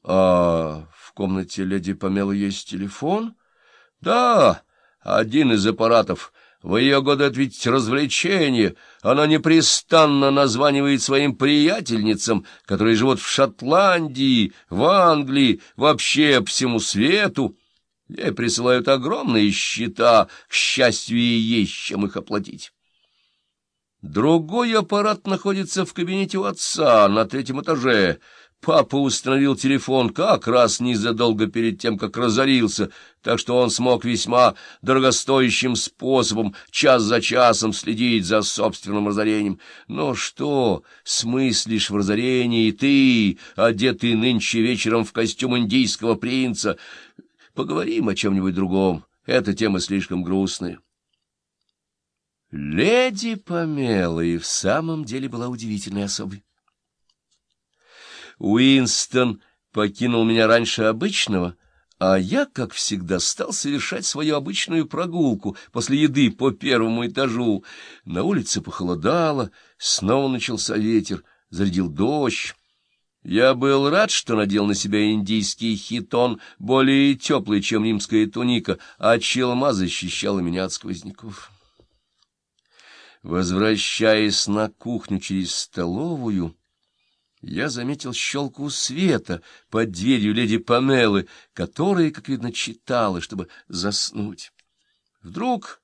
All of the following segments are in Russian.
— А в комнате леди Памелы есть телефон? — Да, один из аппаратов. В ее годы это ведь развлечение. Она непрестанно названивает своим приятельницам, которые живут в Шотландии, в Англии, вообще по всему свету. Ей присылают огромные счета, к счастью, и есть чем их оплатить. Другой аппарат находится в кабинете у отца на третьем этаже. Папа установил телефон как раз незадолго перед тем, как разорился, так что он смог весьма дорогостоящим способом час за часом следить за собственным разорением. Но что смыслишь в разорении ты, одетый нынче вечером в костюм индийского принца? Поговорим о чем-нибудь другом. Эта тема слишком грустная. Леди Памела и в самом деле была удивительной особой. Уинстон покинул меня раньше обычного, а я, как всегда, стал совершать свою обычную прогулку после еды по первому этажу. На улице похолодало, снова начался ветер, зарядил дождь. Я был рад, что надел на себя индийский хитон, более теплый, чем римская туника, а челма защищала меня от сквозняков. Возвращаясь на кухню через столовую, я заметил щелку света под дверью леди Памелы, которая, как видно, читала, чтобы заснуть. Вдруг,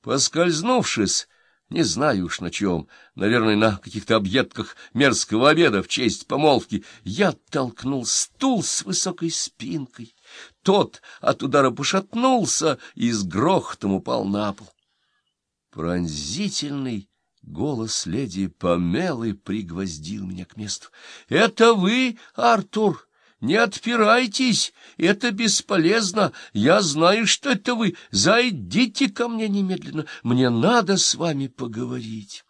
поскользнувшись, не знаю уж на чем, наверное, на каких-то объедках мерзкого обеда в честь помолвки, я толкнул стул с высокой спинкой. Тот от удара пошатнулся и с грохотом упал на пол. Пронзительный голос леди Памелы пригвоздил меня к месту. — Это вы, Артур? Не отпирайтесь, это бесполезно. Я знаю, что это вы. Зайдите ко мне немедленно. Мне надо с вами поговорить.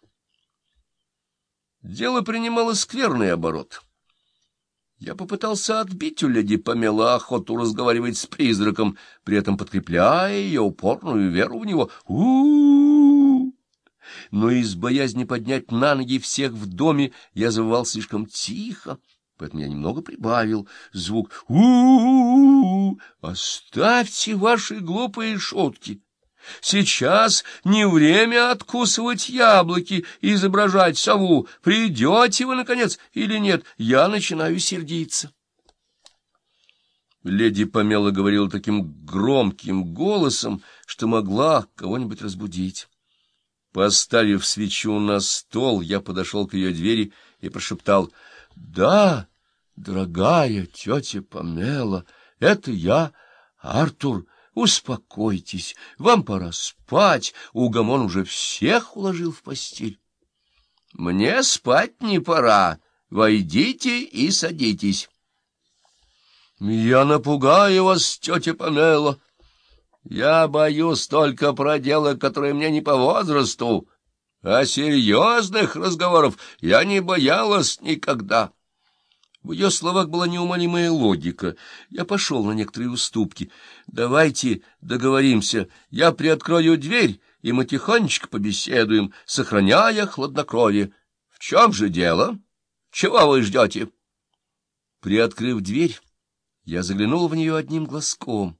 Дело принимало скверный оборот. Я попытался отбить у леди Памела охоту разговаривать с призраком, при этом подкрепляя ее упорную веру в него. у, -у, -у, Но из боязни поднять на ноги всех в доме я завывал слишком тихо, поэтому я немного прибавил звук. у, -у, -у, -у Оставьте ваши глупые шутки. Сейчас не время откусывать яблоки и изображать сову. Придете вы, наконец, или нет? Я начинаю сердиться. Леди Памела говорила таким громким голосом, что могла кого-нибудь разбудить. Поставив свечу на стол, я подошел к ее двери и прошептал «Да, дорогая тетя Памела, это я, Артур». Успокойтесь, вам пора спать, Угомон уже всех уложил в постель. Мне спать не пора, войдите и садитесь. Я напугаю вас, тетя Памела. Я боюсь только проделок, которые мне не по возрасту, а серьезных разговоров я не боялась никогда. В ее словах была неумолимая логика. Я пошел на некоторые уступки. «Давайте договоримся. Я приоткрою дверь, и мы тихонечко побеседуем, сохраняя хладнокровие. В чем же дело? Чего вы ждете?» Приоткрыв дверь, я заглянул в нее одним глазком.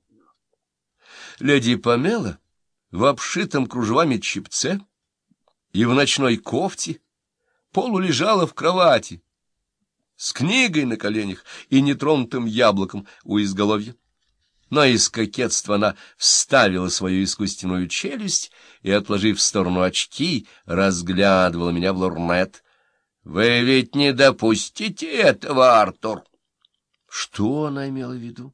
Леди Памела в обшитом кружевами чепце и в ночной кофте полулежала в кровати, с книгой на коленях и нетронутым яблоком у изголовья. Но из кокетства она вставила свою искусственную челюсть и, отложив в сторону очки, разглядывала меня в лорнет. — Вы ведь не допустите этого, Артур? Что она имела в виду?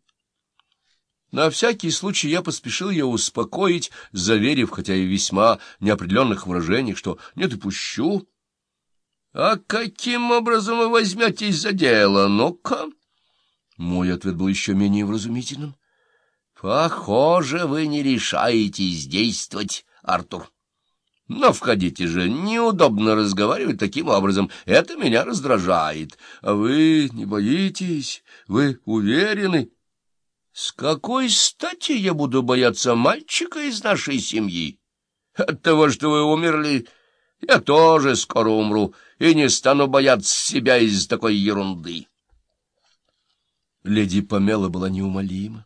На всякий случай я поспешил ее успокоить, заверив, хотя и весьма неопределенных выражениях, что не допущу. — А каким образом вы возьметесь за дело? Ну-ка? Мой ответ был еще менее вразумительным. — Похоже, вы не решаетесь действовать, Артур. Но входите же, неудобно разговаривать таким образом. Это меня раздражает. А вы не боитесь? Вы уверены? С какой стати я буду бояться мальчика из нашей семьи? От того, что вы умерли... Я тоже скоро умру и не стану бояться себя из такой ерунды. Леди Памела была неумолима.